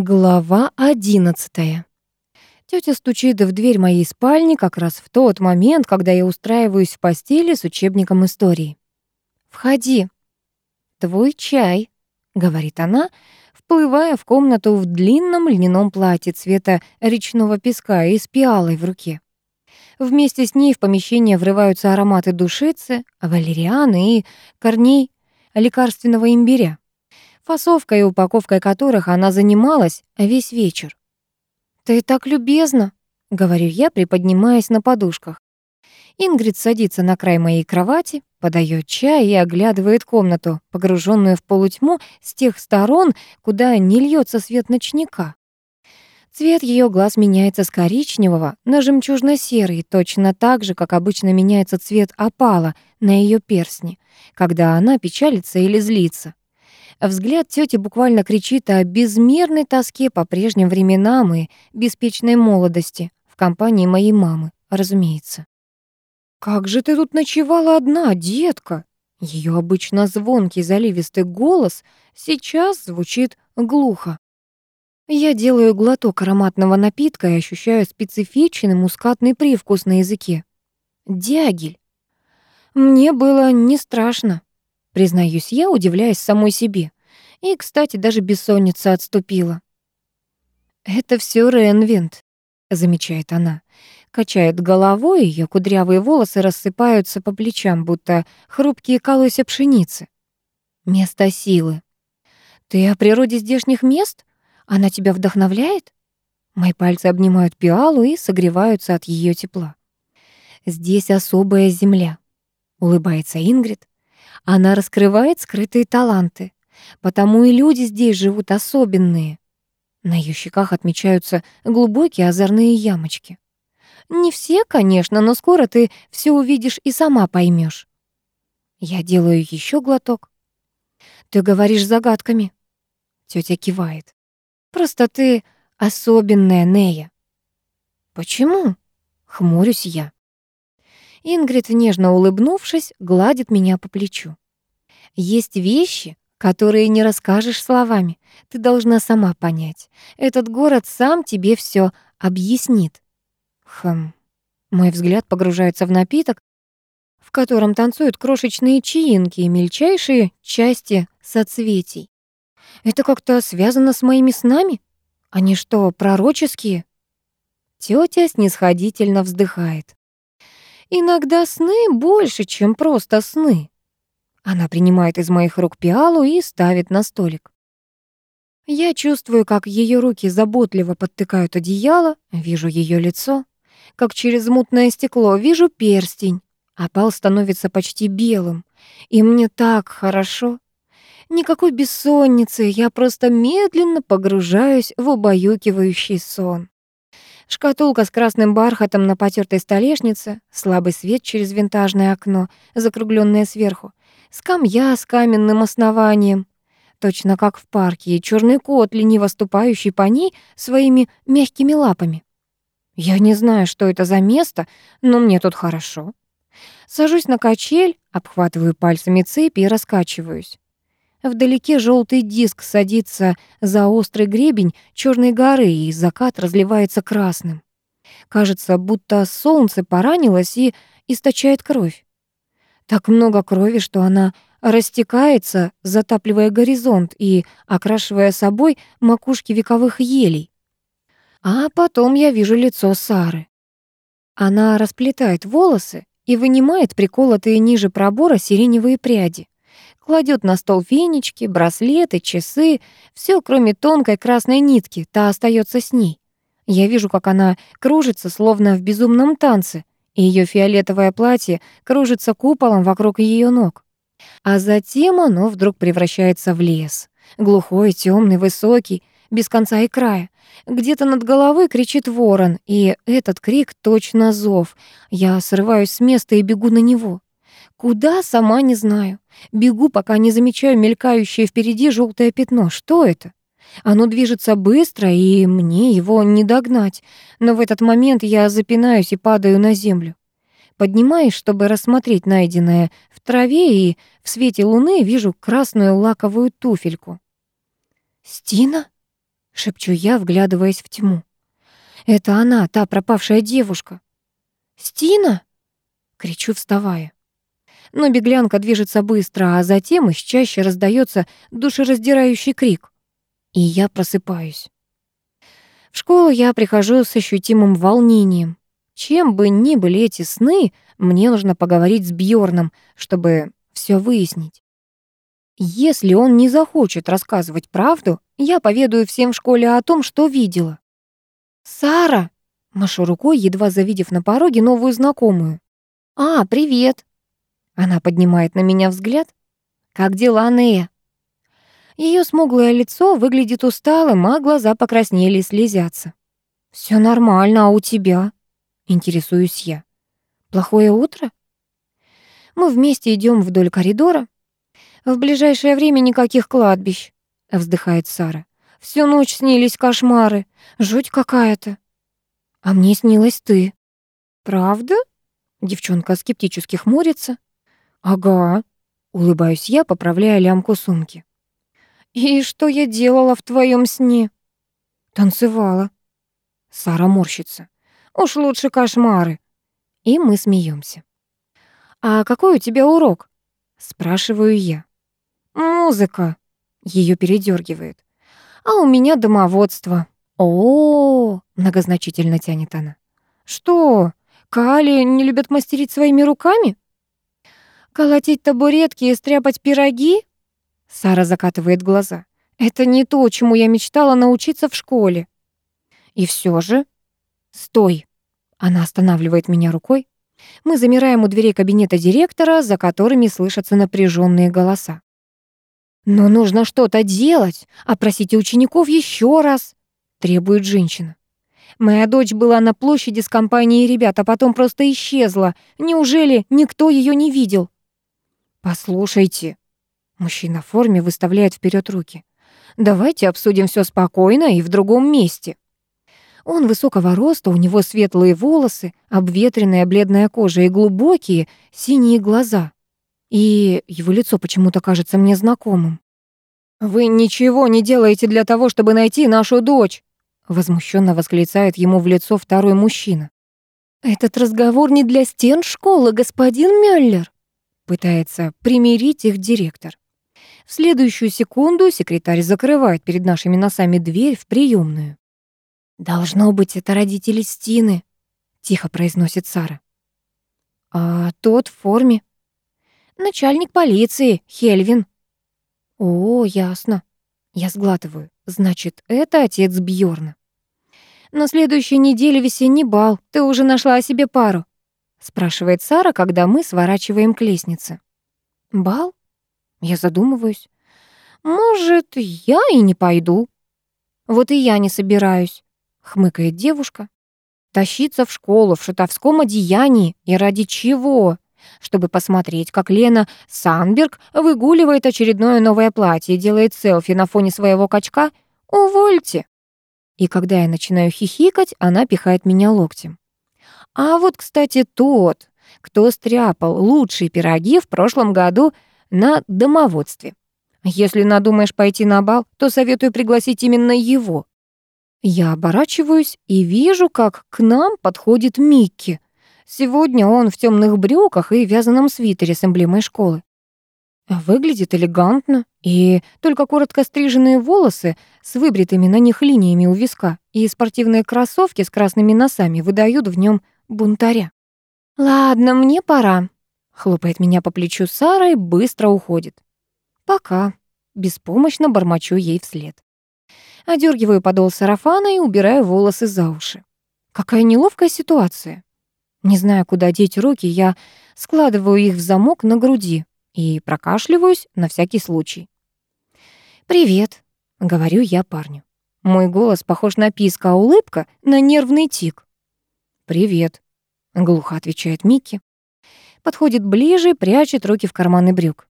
Глава одиннадцатая. Тётя стучит в дверь моей спальни как раз в тот момент, когда я устраиваюсь в постели с учебником истории. «Входи». «Твой чай», — говорит она, вплывая в комнату в длинном льняном платье цвета речного песка и с пиалой в руке. Вместе с ней в помещение врываются ароматы душицы, валерианы и корней лекарственного имбиря фасовкой и упаковкой которых она занималась весь вечер. «Ты так любезна», — говорю я, приподнимаясь на подушках. Ингрид садится на край моей кровати, подает чай и оглядывает комнату, погруженную в полутьму с тех сторон, куда не льется свет ночника. Цвет ее глаз меняется с коричневого на жемчужно-серый, точно так же, как обычно меняется цвет опала на ее перстне, когда она печалится или злится. Взгляд тети буквально кричит о безмерной тоске по прежним временам и беспечной молодости в компании моей мамы, разумеется. «Как же ты тут ночевала одна, детка?» Ее обычно звонкий заливистый голос сейчас звучит глухо. Я делаю глоток ароматного напитка и ощущаю специфичный мускатный привкус на языке. Дягель. Мне было не страшно. Признаюсь я, удивляясь самой себе. И, кстати, даже бессонница отступила. «Это все Ренвинд», — замечает она. Качает головой, ее кудрявые волосы рассыпаются по плечам, будто хрупкие колосья пшеницы. Место силы. «Ты о природе здешних мест? Она тебя вдохновляет?» Мои пальцы обнимают пиалу и согреваются от ее тепла. «Здесь особая земля», — улыбается Ингрид. Она раскрывает скрытые таланты. Потому и люди здесь живут особенные. На ее щеках отмечаются глубокие озорные ямочки. Не все, конечно, но скоро ты все увидишь и сама поймешь. Я делаю еще глоток. Ты говоришь загадками. Тетя кивает. Просто ты особенная, Нея. Почему? Хмурюсь я. Ингрид, нежно улыбнувшись, гладит меня по плечу. Есть вещи, которые не расскажешь словами. Ты должна сама понять. Этот город сам тебе все объяснит. Хм. Мой взгляд погружается в напиток, в котором танцуют крошечные чаинки и мельчайшие части соцветий. Это как-то связано с моими снами? Они что, пророческие? Тётя снисходительно вздыхает. Иногда сны больше, чем просто сны. Она принимает из моих рук пиалу и ставит на столик. Я чувствую, как ее руки заботливо подтыкают одеяло, вижу ее лицо, как через мутное стекло вижу перстень, а пал становится почти белым, и мне так хорошо. Никакой бессонницы, я просто медленно погружаюсь в убаюкивающий сон. Шкатулка с красным бархатом на потертой столешнице, слабый свет через винтажное окно, закругленное сверху, скамья с каменным основанием, точно как в парке, и черный кот, лениво ступающий по ней своими мягкими лапами. Я не знаю, что это за место, но мне тут хорошо. Сажусь на качель, обхватываю пальцами цепи и раскачиваюсь. Вдалеке желтый диск садится за острый гребень черной горы, и закат разливается красным. Кажется, будто солнце поранилось и источает кровь. Так много крови, что она растекается, затапливая горизонт и окрашивая собой макушки вековых елей. А потом я вижу лицо Сары. Она расплетает волосы и вынимает приколотые ниже пробора сиреневые пряди. Кладет на стол фенечки, браслеты, часы, все, кроме тонкой красной нитки, та остается с ней. Я вижу, как она кружится, словно в безумном танце, и ее фиолетовое платье кружится куполом вокруг ее ног. А затем оно вдруг превращается в лес. Глухой, темный, высокий, без конца и края. Где-то над головой кричит ворон, и этот крик точно зов. Я срываюсь с места и бегу на него. Куда, сама не знаю. Бегу, пока не замечаю мелькающее впереди желтое пятно. Что это? Оно движется быстро, и мне его не догнать. Но в этот момент я запинаюсь и падаю на землю. Поднимаюсь, чтобы рассмотреть найденное в траве, и в свете луны вижу красную лаковую туфельку. «Стина?» — шепчу я, вглядываясь в тьму. Это она, та пропавшая девушка. «Стина!» — кричу, вставая. Но беглянка движется быстро, а затем из чаще раздается душераздирающий крик. И я просыпаюсь. В школу я прихожу с ощутимым волнением. Чем бы ни были эти сны, мне нужно поговорить с Бьорном, чтобы все выяснить. Если он не захочет рассказывать правду, я поведаю всем в школе о том, что видела. «Сара!» — машу рукой, едва завидев на пороге новую знакомую. «А, привет!» Она поднимает на меня взгляд. «Как дела, Нея?» Ее смуглое лицо выглядит усталым, а глаза покраснели и слезятся. Все нормально, а у тебя?» Интересуюсь я. «Плохое утро?» Мы вместе идем вдоль коридора. «В ближайшее время никаких кладбищ», — вздыхает Сара. «Всю ночь снились кошмары. Жуть какая-то». «А мне снилась ты». «Правда?» Девчонка скептически хмурится. «Ага», — улыбаюсь я, поправляя лямку сумки. «И что я делала в твоем сне?» «Танцевала». Сара морщится. «Уж лучше кошмары». И мы смеемся. «А какой у тебя урок?» Спрашиваю я. «Музыка», — ее передергивает. «А у меня домоводство». О, -о, -о многозначительно тянет она. «Что, Кали не любят мастерить своими руками?» «Колотить табуретки и стряпать пироги?» Сара закатывает глаза. «Это не то, чему я мечтала научиться в школе». «И все же...» «Стой!» Она останавливает меня рукой. Мы замираем у дверей кабинета директора, за которыми слышатся напряженные голоса. «Но нужно что-то делать, опросите учеников еще раз», — требует женщина. «Моя дочь была на площади с компанией ребят, а потом просто исчезла. Неужели никто ее не видел?» «Послушайте», — мужчина в форме выставляет вперед руки. «Давайте обсудим все спокойно и в другом месте». Он высокого роста, у него светлые волосы, обветренная бледная кожа и глубокие синие глаза. И его лицо почему-то кажется мне знакомым. «Вы ничего не делаете для того, чтобы найти нашу дочь!» Возмущенно восклицает ему в лицо второй мужчина. «Этот разговор не для стен школы, господин Мюллер!» Пытается примирить их директор. В следующую секунду секретарь закрывает перед нашими носами дверь в приемную. «Должно быть, это родители Стины», — тихо произносит Сара. «А тот в форме?» «Начальник полиции, Хельвин». «О, ясно». Я сглатываю. Значит, это отец Бьорна. «На следующей неделе весенний бал. Ты уже нашла себе пару?» Спрашивает Сара, когда мы сворачиваем к лестнице. «Бал?» Я задумываюсь. «Может, я и не пойду?» «Вот и я не собираюсь хмыкает девушка. Тащиться в школу в шутовском одеянии и ради чего? Чтобы посмотреть, как Лена Санберг выгуливает очередное новое платье и делает селфи на фоне своего качка? Увольте. И когда я начинаю хихикать, она пихает меня локтем. А вот, кстати, тот, кто стряпал лучшие пироги в прошлом году на домоводстве. Если надумаешь пойти на бал, то советую пригласить именно его. Я оборачиваюсь и вижу, как к нам подходит Микки. Сегодня он в темных брюках и вязаном свитере с эмблемой школы. Выглядит элегантно, и только коротко стриженные волосы с выбритыми на них линиями у виска и спортивные кроссовки с красными носами выдают в нем бунтаря. «Ладно, мне пора», — хлопает меня по плечу Сара и быстро уходит. «Пока», — беспомощно бормочу ей вслед. Одергиваю подол сарафана и убираю волосы за уши. Какая неловкая ситуация. Не зная, куда деть руки, я складываю их в замок на груди и прокашливаюсь на всякий случай. «Привет», — говорю я парню. Мой голос похож на писк, а улыбка — на нервный тик. «Привет», — глухо отвечает Микки. Подходит ближе, прячет руки в карманы брюк.